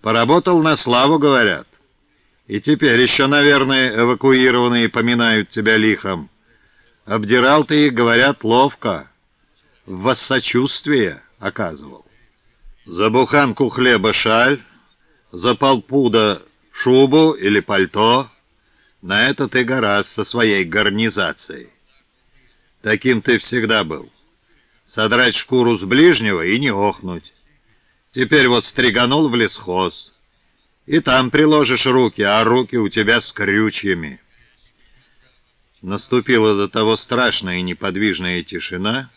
Поработал на славу, говорят. И теперь еще, наверное, эвакуированные поминают тебя лихом. Обдирал ты их, говорят, ловко. В воссочувствие оказывал. За буханку хлеба шаль, за полпуда шубу или пальто. На это ты гораздо со своей гарнизацией. Таким ты всегда был. Содрать шкуру с ближнего и не охнуть. Теперь вот стриганул в лесхоз. И там приложишь руки, а руки у тебя с крючьями. Наступила до того страшная и неподвижная тишина,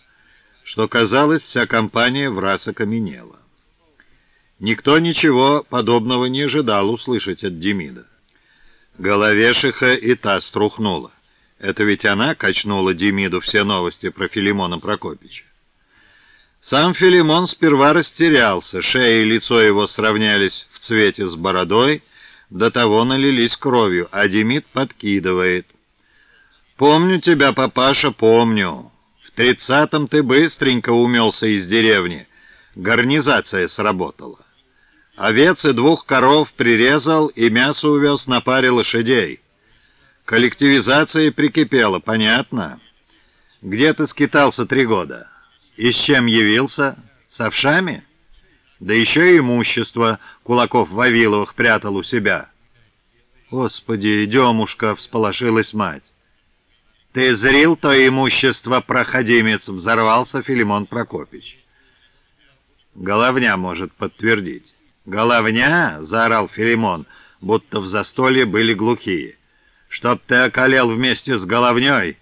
что, казалось, вся компания в раз окаменела. Никто ничего подобного не ожидал услышать от Демида. Головешиха и та струхнула. Это ведь она качнула Демиду все новости про Филимона Прокопича. Сам Филимон сперва растерялся, шея и лицо его сравнялись в цвете с бородой, до того налились кровью, а Демид подкидывает. «Помню тебя, папаша, помню. В тридцатом ты быстренько умелся из деревни. Гарнизация сработала. Овец и двух коров прирезал и мясо увез на паре лошадей. Коллективизация прикипела, понятно? Где ты скитался три года?» И с чем явился? С овшами? Да еще и имущество Кулаков Вавиловых прятал у себя. Господи, Демушка, всполошилась мать. Ты зрил то имущество, проходимец, взорвался Филимон Прокопич. Головня может подтвердить. «Головня!» — заорал Филимон, будто в застолье были глухие. «Чтоб ты околел вместе с головней!»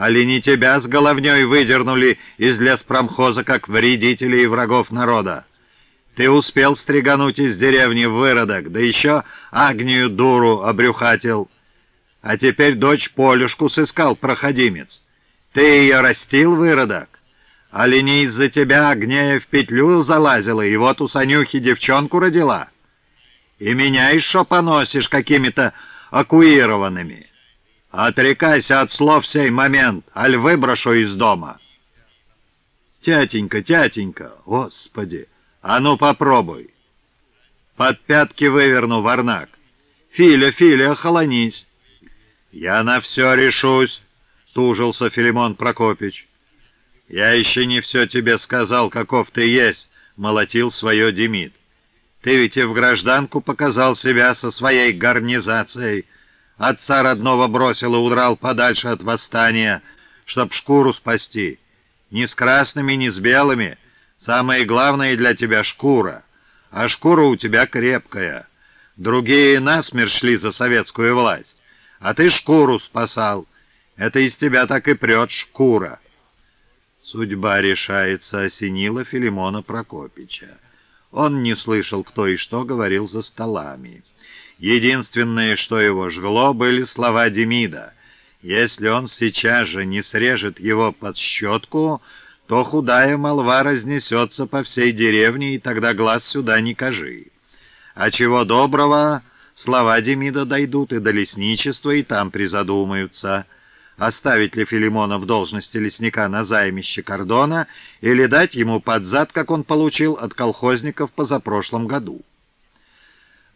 Али не тебя с головней выдернули из леспромхоза, как вредителей и врагов народа? Ты успел стригануть из деревни выродок, да еще Агнию дуру обрюхатил. А теперь дочь Полюшку сыскал проходимец. Ты ее растил, выродок? Али не из-за тебя Агнея в петлю залазила, и вот у Санюхи девчонку родила? И меня еще поносишь какими-то акуированными?» Отрекайся от слов сей момент, аль выброшу из дома. Тятенька, тятенька, господи, а ну попробуй. Под пятки выверну, варнак. Филя, Филя, охолонись. Я на все решусь, тужился Филимон Прокопич. Я еще не все тебе сказал, каков ты есть, молотил свое Демид. Ты ведь и в гражданку показал себя со своей гарнизацией, Отца родного бросил и удрал подальше от восстания, чтоб шкуру спасти. Ни с красными, ни с белыми. Самое главное для тебя — шкура. А шкура у тебя крепкая. Другие насмерть шли за советскую власть. А ты шкуру спасал. Это из тебя так и прет шкура. Судьба решается осенила Филимона Прокопича. Он не слышал, кто и что говорил за столами. Единственное, что его жгло, были слова Демида. Если он сейчас же не срежет его под щетку, то худая молва разнесется по всей деревне, и тогда глаз сюда не кажи. А чего доброго, слова Демида дойдут и до лесничества, и там призадумаются, оставить ли Филимона в должности лесника на займище кордона или дать ему под зад, как он получил от колхозников позапрошлом году.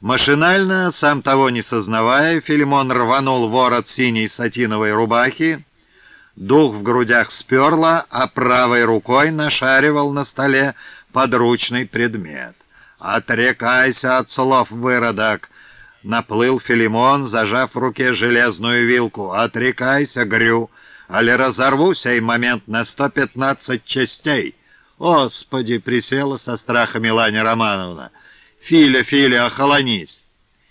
Машинально, сам того не сознавая, Филимон рванул ворот синей сатиновой рубахи, дух в грудях сперло, а правой рукой нашаривал на столе подручный предмет. «Отрекайся от слов, выродок!» Наплыл Филимон, зажав в руке железную вилку. «Отрекайся, грю, али разорву сей момент на сто пятнадцать частей!» «Господи!» — присела со страха Миланя Романовна — «Филя, Филя, охолонись!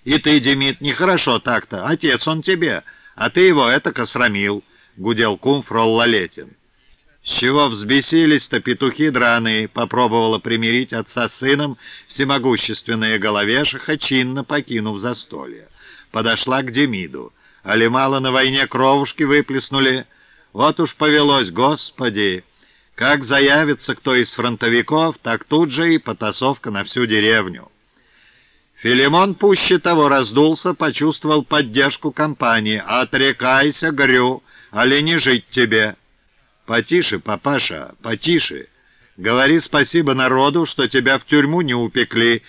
И ты, Демид, нехорошо так-то, отец он тебе, а ты его это косрамил», — гудел кум фрол. «С чего взбесились-то петухи драные?» — попробовала примирить отца с сыном всемогущественная головешиха, чинно покинув застолье. Подошла к Демиду. Али мало на войне кровушки выплеснули? Вот уж повелось, господи! Как заявится кто из фронтовиков, так тут же и потасовка на всю деревню. Филимон пуще того раздулся, почувствовал поддержку компании. «Отрекайся, Грю, али не жить тебе!» «Потише, папаша, потише!» Говори спасибо народу, что тебя в тюрьму не упекли,